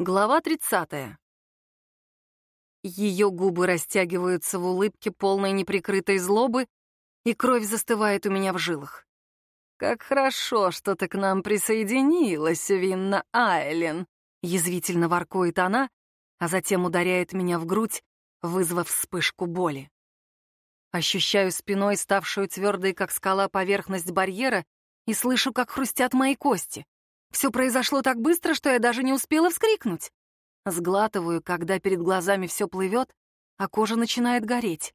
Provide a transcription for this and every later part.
Глава 30. Ее губы растягиваются в улыбке полной неприкрытой злобы, и кровь застывает у меня в жилах. «Как хорошо, что ты к нам присоединилась, Винна Айлен!» Язвительно воркует она, а затем ударяет меня в грудь, вызвав вспышку боли. Ощущаю спиной ставшую твердой, как скала, поверхность барьера и слышу, как хрустят мои кости. Все произошло так быстро, что я даже не успела вскрикнуть. Сглатываю, когда перед глазами все плывет, а кожа начинает гореть.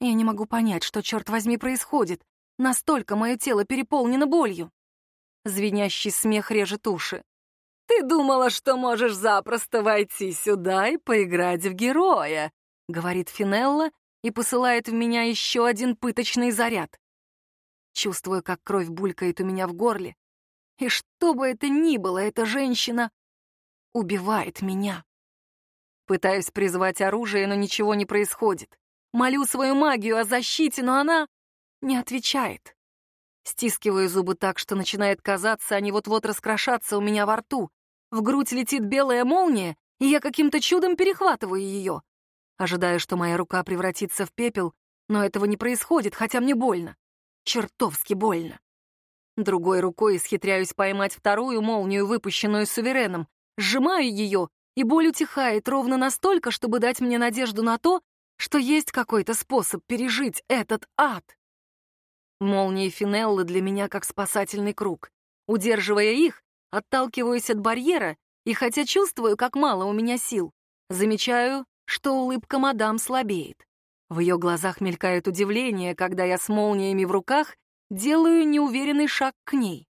Я не могу понять, что, черт возьми, происходит. Настолько мое тело переполнено болью. Звенящий смех режет уши. «Ты думала, что можешь запросто войти сюда и поиграть в героя», — говорит Финелла и посылает в меня еще один пыточный заряд. Чувствую, как кровь булькает у меня в горле, и что бы это ни было, эта женщина убивает меня. Пытаюсь призвать оружие, но ничего не происходит. Молю свою магию о защите, но она не отвечает. Стискиваю зубы так, что начинает казаться, они вот-вот раскрошатся у меня во рту. В грудь летит белая молния, и я каким-то чудом перехватываю ее. Ожидаю, что моя рука превратится в пепел, но этого не происходит, хотя мне больно. Чертовски больно. Другой рукой исхитряюсь поймать вторую молнию, выпущенную сувереном. Сжимаю ее, и боль утихает ровно настолько, чтобы дать мне надежду на то, что есть какой-то способ пережить этот ад. Молнии Финеллы для меня как спасательный круг. Удерживая их, отталкиваюсь от барьера, и хотя чувствую, как мало у меня сил, замечаю, что улыбка мадам слабеет. В ее глазах мелькает удивление, когда я с молниями в руках Делаю неуверенный шаг к ней.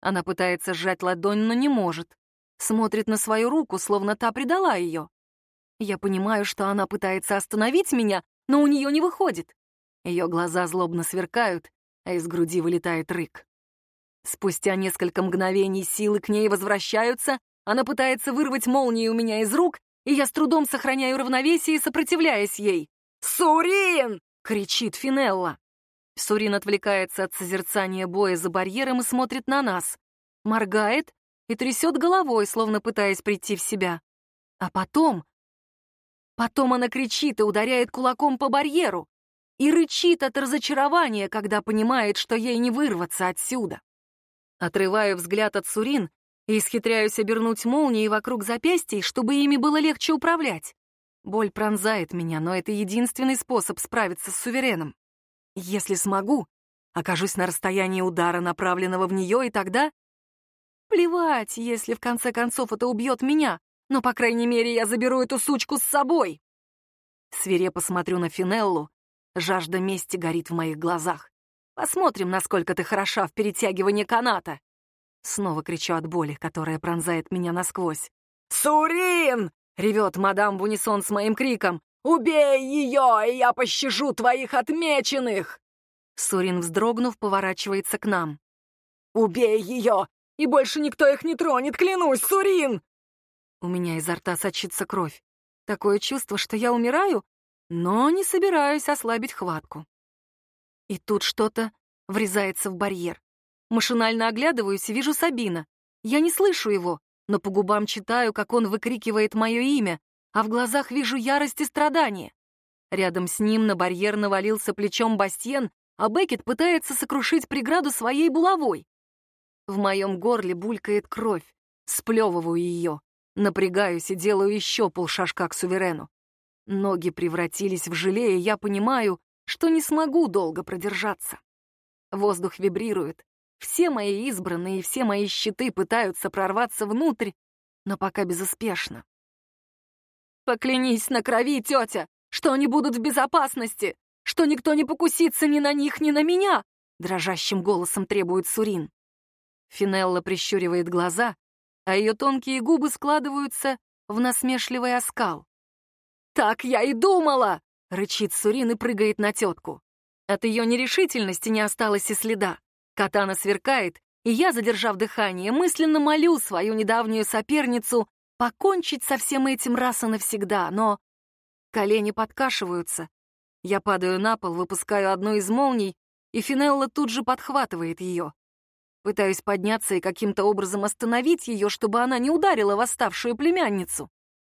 Она пытается сжать ладонь, но не может. Смотрит на свою руку, словно та предала ее. Я понимаю, что она пытается остановить меня, но у нее не выходит. Ее глаза злобно сверкают, а из груди вылетает рык. Спустя несколько мгновений силы к ней возвращаются, она пытается вырвать молнии у меня из рук, и я с трудом сохраняю равновесие, сопротивляясь ей. «Сурин!» — кричит Финелла. Сурин отвлекается от созерцания боя за барьером и смотрит на нас. Моргает и трясет головой, словно пытаясь прийти в себя. А потом... Потом она кричит и ударяет кулаком по барьеру. И рычит от разочарования, когда понимает, что ей не вырваться отсюда. Отрываю взгляд от Сурин и исхитряюсь обернуть молнии вокруг запястий, чтобы ими было легче управлять. Боль пронзает меня, но это единственный способ справиться с сувереном. Если смогу, окажусь на расстоянии удара, направленного в нее, и тогда... Плевать, если в конце концов это убьет меня, но, по крайней мере, я заберу эту сучку с собой. Свирепо смотрю на Финеллу, жажда мести горит в моих глазах. Посмотрим, насколько ты хороша в перетягивании каната. Снова кричу от боли, которая пронзает меня насквозь. «Сурин!» — ревет мадам в унисон с моим криком. «Убей ее, и я пощажу твоих отмеченных!» Сурин, вздрогнув, поворачивается к нам. «Убей ее, и больше никто их не тронет, клянусь, Сурин!» У меня изо рта сочится кровь. Такое чувство, что я умираю, но не собираюсь ослабить хватку. И тут что-то врезается в барьер. Машинально оглядываюсь и вижу Сабина. Я не слышу его, но по губам читаю, как он выкрикивает мое имя, а в глазах вижу ярость и страдания. Рядом с ним на барьер навалился плечом Бастьен, а Бекет пытается сокрушить преграду своей булавой. В моем горле булькает кровь, сплевываю ее, напрягаюсь и делаю еще полшажка к суверену. Ноги превратились в желе, и я понимаю, что не смогу долго продержаться. Воздух вибрирует, все мои избранные и все мои щиты пытаются прорваться внутрь, но пока безуспешно. Поклянись на крови, тетя, что они будут в безопасности, что никто не покусится ни на них, ни на меня, дрожащим голосом требует Сурин. Финелла прищуривает глаза, а ее тонкие губы складываются в насмешливый оскал. «Так я и думала!» — рычит Сурин и прыгает на тетку. От ее нерешительности не осталось и следа. Катана сверкает, и я, задержав дыхание, мысленно молю свою недавнюю соперницу покончить со всем этим раз и навсегда, но... Колени подкашиваются. Я падаю на пол, выпускаю одну из молний, и Финелла тут же подхватывает ее. Пытаюсь подняться и каким-то образом остановить ее, чтобы она не ударила восставшую племянницу.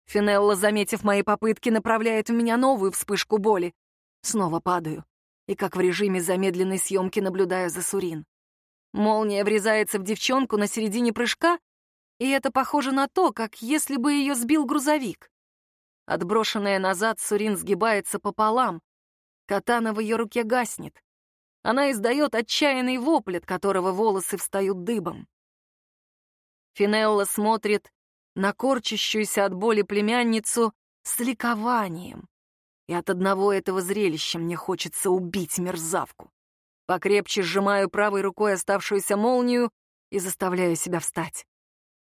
Финелла, заметив мои попытки, направляет в меня новую вспышку боли. Снова падаю. И как в режиме замедленной съемки наблюдаю за Сурин. Молния врезается в девчонку на середине прыжка, и это похоже на то, как если бы ее сбил грузовик. Отброшенная назад, Сурин сгибается пополам. Катана в ее руке гаснет. Она издает отчаянный вопль, от которого волосы встают дыбом. Финелла смотрит на корчащуюся от боли племянницу с ликованием. И от одного этого зрелища мне хочется убить мерзавку. Покрепче сжимаю правой рукой оставшуюся молнию и заставляю себя встать.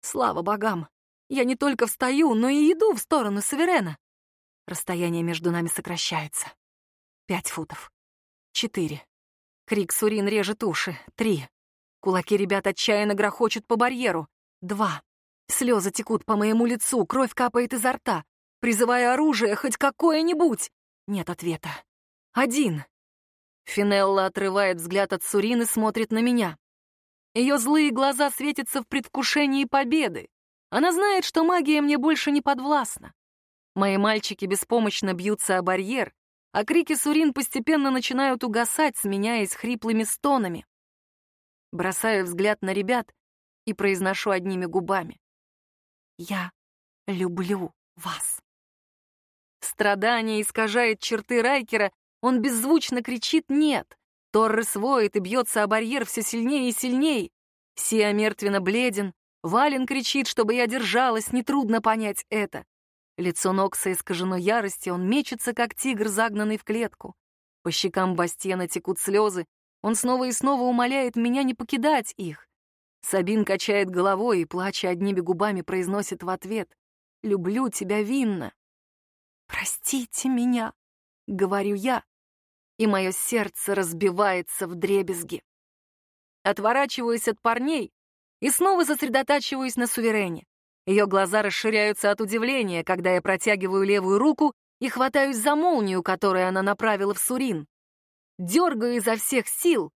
Слава богам! Я не только встаю, но и иду в сторону Саверена. Расстояние между нами сокращается. Пять футов. Четыре. Крик Сурин режет уши. Три. Кулаки ребят отчаянно грохочут по барьеру. Два. Слезы текут по моему лицу, кровь капает изо рта. Призываю оружие, хоть какое-нибудь. Нет ответа. Один. Финелла отрывает взгляд от Сурин и смотрит на меня. Ее злые глаза светятся в предвкушении победы. Она знает, что магия мне больше не подвластна. Мои мальчики беспомощно бьются о барьер, а крики Сурин постепенно начинают угасать, сменяясь хриплыми стонами. Бросаю взгляд на ребят и произношу одними губами. «Я люблю вас». Страдание искажает черты Райкера, он беззвучно кричит «нет». Торрес воет и бьется о барьер все сильнее и сильнее. Сия мертвенно бледен, Вален кричит, чтобы я держалась, нетрудно понять это. Лицо Нокса искажено яростью, он мечется, как тигр, загнанный в клетку. По щекам Бастена текут слезы, он снова и снова умоляет меня не покидать их. Сабин качает головой и, плача одними губами, произносит в ответ «Люблю тебя, Винна». «Простите меня», — говорю я, и мое сердце разбивается в дребезги. Отворачиваюсь от парней и снова сосредотачиваюсь на суверене. Ее глаза расширяются от удивления, когда я протягиваю левую руку и хватаюсь за молнию, которую она направила в Сурин. Дергаю изо всех сил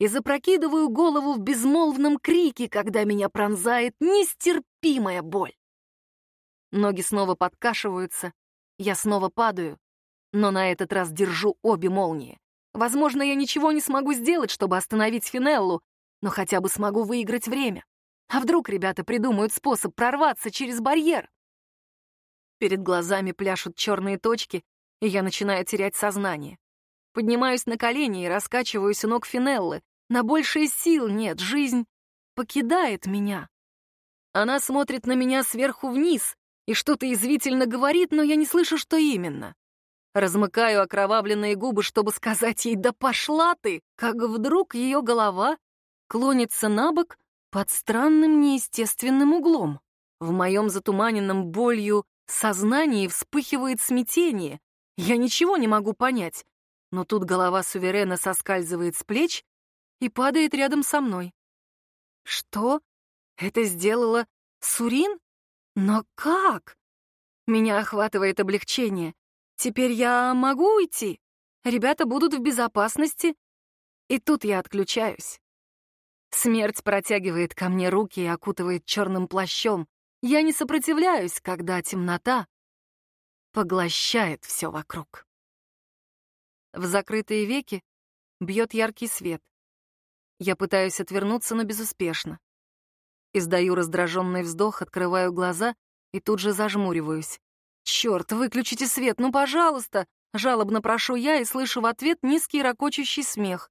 и запрокидываю голову в безмолвном крике, когда меня пронзает нестерпимая боль. Ноги снова подкашиваются, я снова падаю, но на этот раз держу обе молнии. Возможно, я ничего не смогу сделать, чтобы остановить Финеллу, но хотя бы смогу выиграть время. А вдруг ребята придумают способ прорваться через барьер? Перед глазами пляшут черные точки, и я начинаю терять сознание. Поднимаюсь на колени и раскачиваюсь у ног Финеллы. На большие сил нет, жизнь покидает меня. Она смотрит на меня сверху вниз и что-то извительно говорит, но я не слышу, что именно. Размыкаю окровавленные губы, чтобы сказать ей «Да пошла ты!», как вдруг ее голова клонится на бок под странным неестественным углом. В моем затуманенном болью сознании вспыхивает смятение. Я ничего не могу понять. Но тут голова суверена соскальзывает с плеч и падает рядом со мной. Что? Это сделала Сурин? Но как? Меня охватывает облегчение. Теперь я могу уйти? Ребята будут в безопасности? И тут я отключаюсь. Смерть протягивает ко мне руки и окутывает черным плащом. Я не сопротивляюсь, когда темнота поглощает все вокруг. В закрытые веки бьет яркий свет. Я пытаюсь отвернуться, но безуспешно. Издаю раздраженный вздох, открываю глаза и тут же зажмуриваюсь. «Черт, выключите свет, ну, пожалуйста!» Жалобно прошу я и слышу в ответ низкий ракочущий смех.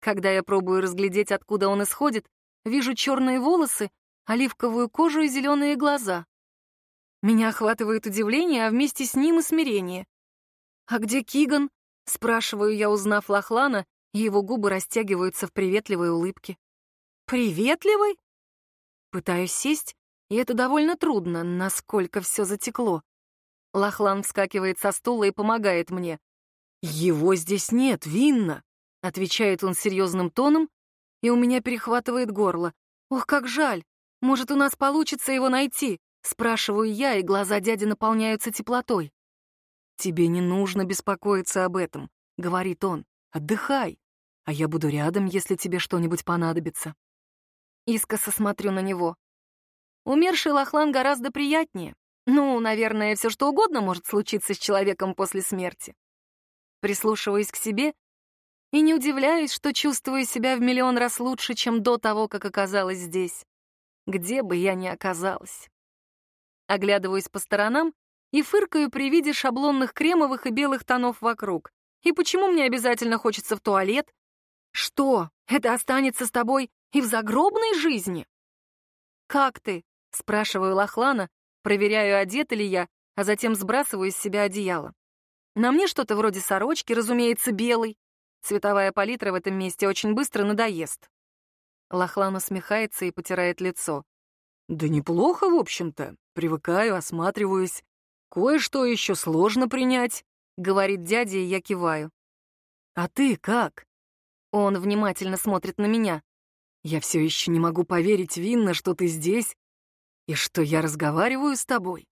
Когда я пробую разглядеть, откуда он исходит, вижу черные волосы, оливковую кожу и зеленые глаза. Меня охватывает удивление, а вместе с ним и смирение. «А где Киган?» — спрашиваю я, узнав Лохлана, и его губы растягиваются в приветливой улыбке. «Приветливый?» Пытаюсь сесть, и это довольно трудно, насколько все затекло. Лохлан вскакивает со стула и помогает мне. «Его здесь нет, Винна!» — отвечает он серьезным тоном, и у меня перехватывает горло. «Ох, как жаль! Может, у нас получится его найти?» — спрашиваю я, и глаза дяди наполняются теплотой. «Тебе не нужно беспокоиться об этом», — говорит он. «Отдыхай, а я буду рядом, если тебе что-нибудь понадобится». Искоса смотрю на него. Умерший Лохлан гораздо приятнее. Ну, наверное, все что угодно может случиться с человеком после смерти. Прислушиваюсь к себе и не удивляюсь, что чувствую себя в миллион раз лучше, чем до того, как оказалась здесь. Где бы я ни оказалась. Оглядываюсь по сторонам и фыркаю при виде шаблонных кремовых и белых тонов вокруг. И почему мне обязательно хочется в туалет? Что, это останется с тобой и в загробной жизни? «Как ты?» — спрашиваю Лохлана, проверяю, одета ли я, а затем сбрасываю из себя одеяло. На мне что-то вроде сорочки, разумеется, белой. Цветовая палитра в этом месте очень быстро надоест. Лохлан усмехается и потирает лицо. «Да неплохо, в общем-то. Привыкаю, осматриваюсь. Кое-что еще сложно принять», — говорит дядя, и я киваю. «А ты как?» Он внимательно смотрит на меня. «Я все еще не могу поверить, Винна, что ты здесь и что я разговариваю с тобой».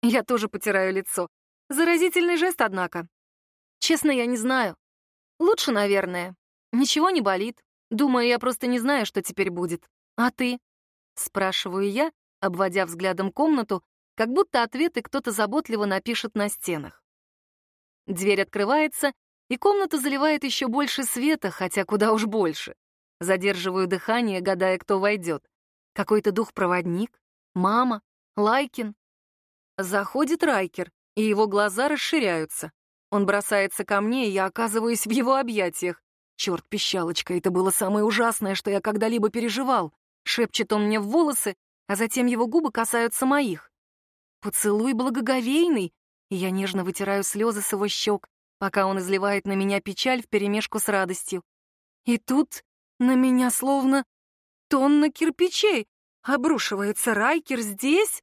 Я тоже потираю лицо. Заразительный жест, однако. Честно, я не знаю. Лучше, наверное. Ничего не болит. Думаю, я просто не знаю, что теперь будет. А ты? Спрашиваю я, обводя взглядом комнату, как будто ответы кто-то заботливо напишет на стенах. Дверь открывается, и комнату заливает еще больше света, хотя куда уж больше. Задерживаю дыхание, гадая, кто войдет. Какой-то дух-проводник? Мама? Лайкин? Заходит Райкер, и его глаза расширяются. Он бросается ко мне, и я оказываюсь в его объятиях. Черт, пищалочка, это было самое ужасное, что я когда-либо переживал. Шепчет он мне в волосы, а затем его губы касаются моих. Поцелуй благоговейный, и я нежно вытираю слезы с его щек, пока он изливает на меня печаль вперемешку с радостью. И тут на меня словно тонна кирпичей обрушивается Райкер здесь?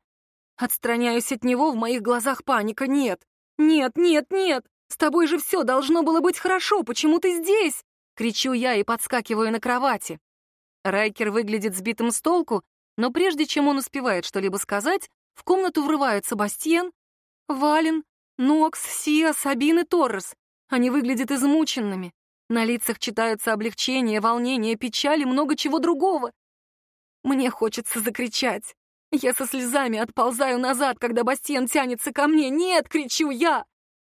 Отстраняюсь от него, в моих глазах паника. Нет, нет, нет, нет. С тобой же все должно было быть хорошо. Почему ты здесь? Кричу я и подскакиваю на кровати. Райкер выглядит сбитым с толку, но прежде чем он успевает что-либо сказать, в комнату врываются Бастиен, Вален, Нокс, Сия, Сабин и Торрес. Они выглядят измученными. На лицах читаются облегчение, волнение, печаль и много чего другого. Мне хочется закричать. Я со слезами отползаю назад, когда Бастиен тянется ко мне. «Нет!» — кричу я!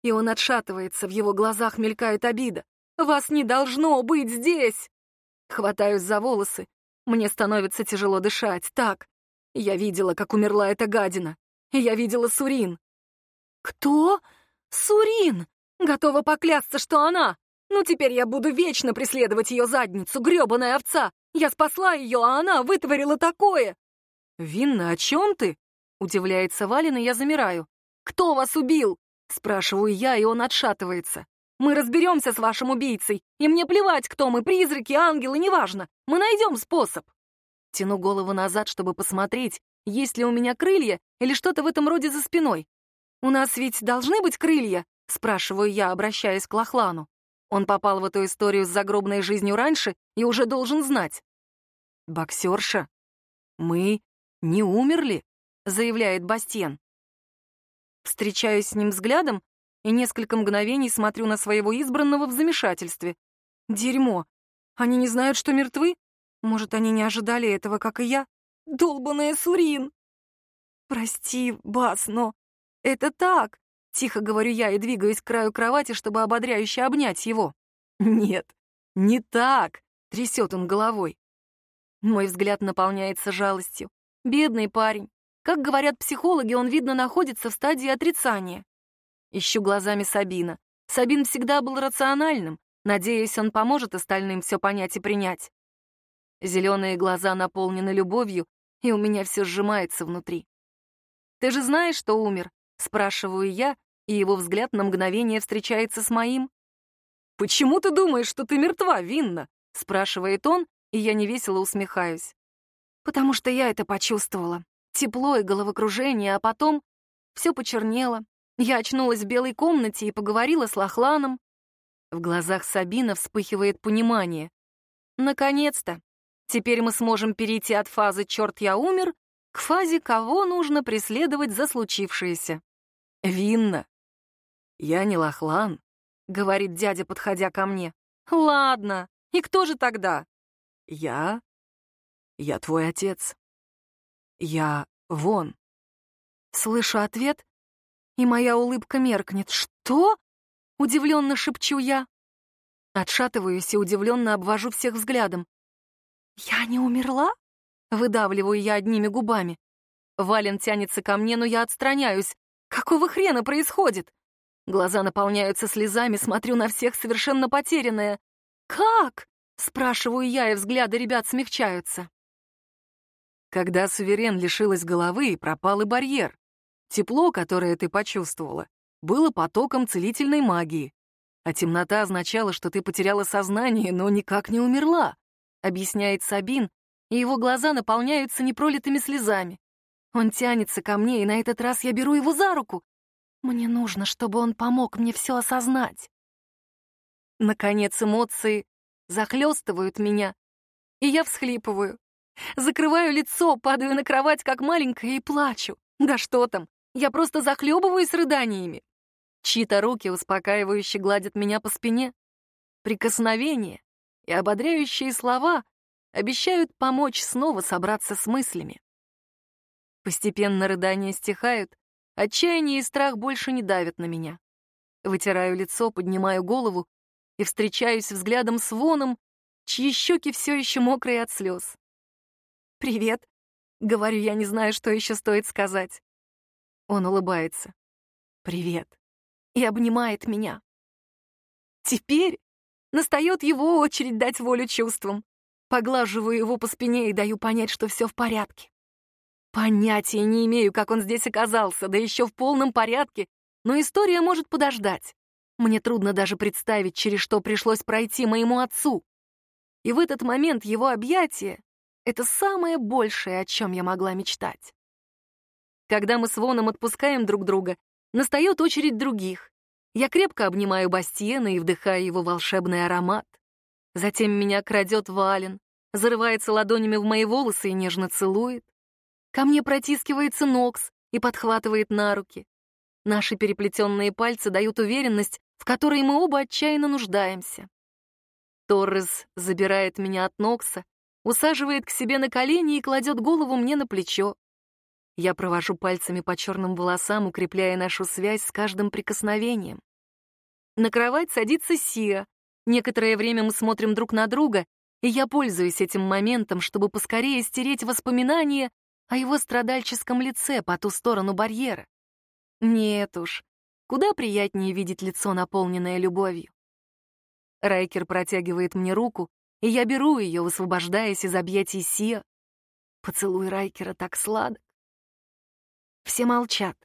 И он отшатывается, в его глазах мелькает обида. «Вас не должно быть здесь!» Хватаюсь за волосы. Мне становится тяжело дышать. Так, я видела, как умерла эта гадина. Я видела Сурин. «Кто? Сурин! Готова поклясться, что она! Ну, теперь я буду вечно преследовать ее задницу, гребаная овца! Я спасла ее, а она вытворила такое!» «Винна, о чем ты?» — удивляется Валин, и я замираю. «Кто вас убил?» — спрашиваю я, и он отшатывается. «Мы разберемся с вашим убийцей, и мне плевать, кто мы, призраки, ангелы, неважно. Мы найдем способ». Тяну голову назад, чтобы посмотреть, есть ли у меня крылья или что-то в этом роде за спиной. «У нас ведь должны быть крылья?» — спрашиваю я, обращаясь к Лохлану. Он попал в эту историю с загробной жизнью раньше и уже должен знать. «Боксерша, мы не умерли», — заявляет Бастен. Встречаюсь с ним взглядом и несколько мгновений смотрю на своего избранного в замешательстве. Дерьмо. Они не знают, что мертвы? Может, они не ожидали этого, как и я? Долбаная Сурин! Прости, Бас, но это так. Тихо говорю я и двигаюсь к краю кровати, чтобы ободряюще обнять его. Нет, не так, трясет он головой. Мой взгляд наполняется жалостью. Бедный парень. Как говорят психологи, он, видно, находится в стадии отрицания. Ищу глазами Сабина. Сабин всегда был рациональным. Надеюсь, он поможет остальным все понять и принять. Зеленые глаза наполнены любовью, и у меня все сжимается внутри. «Ты же знаешь, что умер?» — спрашиваю я, и его взгляд на мгновение встречается с моим. «Почему ты думаешь, что ты мертва, Винна?» — спрашивает он, и я невесело усмехаюсь потому что я это почувствовала. Тепло и головокружение, а потом все почернело. Я очнулась в белой комнате и поговорила с Лохланом. В глазах Сабина вспыхивает понимание. Наконец-то! Теперь мы сможем перейти от фазы «черт, я умер» к фазе «кого нужно преследовать за случившееся». «Винна!» «Я не Лохлан», — говорит дядя, подходя ко мне. «Ладно, и кто же тогда?» «Я Я твой отец. Я вон. Слышу ответ, и моя улыбка меркнет. Что? Удивленно шепчу я. Отшатываюсь и удивленно обвожу всех взглядом. «Я не умерла?» — выдавливаю я одними губами. Вален тянется ко мне, но я отстраняюсь. Какого хрена происходит? Глаза наполняются слезами, смотрю на всех совершенно потерянная. «Как?» — спрашиваю я, и взгляды ребят смягчаются. Когда суверен лишилась головы, и пропал и барьер. Тепло, которое ты почувствовала, было потоком целительной магии. А темнота означала, что ты потеряла сознание, но никак не умерла, объясняет Сабин, и его глаза наполняются непролитыми слезами. Он тянется ко мне, и на этот раз я беру его за руку. Мне нужно, чтобы он помог мне все осознать. Наконец эмоции захлестывают меня, и я всхлипываю. Закрываю лицо, падаю на кровать, как маленькая, и плачу. Да что там, я просто захлебываюсь рыданиями. Чьи-то руки успокаивающе гладят меня по спине. Прикосновения и ободряющие слова обещают помочь снова собраться с мыслями. Постепенно рыдания стихают, отчаяние и страх больше не давят на меня. Вытираю лицо, поднимаю голову и встречаюсь взглядом с Воном, чьи щеки все еще мокрые от слез. «Привет», — говорю я, не знаю, что еще стоит сказать. Он улыбается. «Привет», и обнимает меня. Теперь настает его очередь дать волю чувствам. Поглаживаю его по спине и даю понять, что все в порядке. Понятия не имею, как он здесь оказался, да еще в полном порядке, но история может подождать. Мне трудно даже представить, через что пришлось пройти моему отцу. И в этот момент его объятие — это самое большее, о чем я могла мечтать. Когда мы с Воном отпускаем друг друга, настает очередь других. Я крепко обнимаю Бастиена и вдыхаю его волшебный аромат. Затем меня крадет Вален, зарывается ладонями в мои волосы и нежно целует. Ко мне протискивается Нокс и подхватывает на руки. Наши переплетенные пальцы дают уверенность, в которой мы оба отчаянно нуждаемся. Торрес забирает меня от Нокса, усаживает к себе на колени и кладет голову мне на плечо. Я провожу пальцами по черным волосам, укрепляя нашу связь с каждым прикосновением. На кровать садится Сия. Некоторое время мы смотрим друг на друга, и я пользуюсь этим моментом, чтобы поскорее стереть воспоминания о его страдальческом лице по ту сторону барьера. Нет уж, куда приятнее видеть лицо, наполненное любовью. Райкер протягивает мне руку, и я беру ее, высвобождаясь из объятий Сия. Поцелуй Райкера так сладок. Все молчат.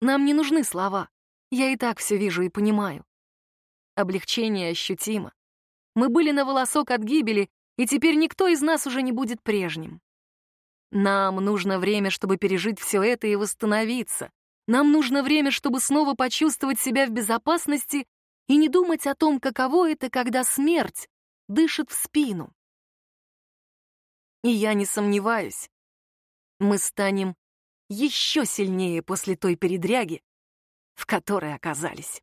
Нам не нужны слова. Я и так все вижу и понимаю. Облегчение ощутимо. Мы были на волосок от гибели, и теперь никто из нас уже не будет прежним. Нам нужно время, чтобы пережить все это и восстановиться. Нам нужно время, чтобы снова почувствовать себя в безопасности и не думать о том, каково это, когда смерть дышит в спину. И я не сомневаюсь, мы станем еще сильнее после той передряги, в которой оказались.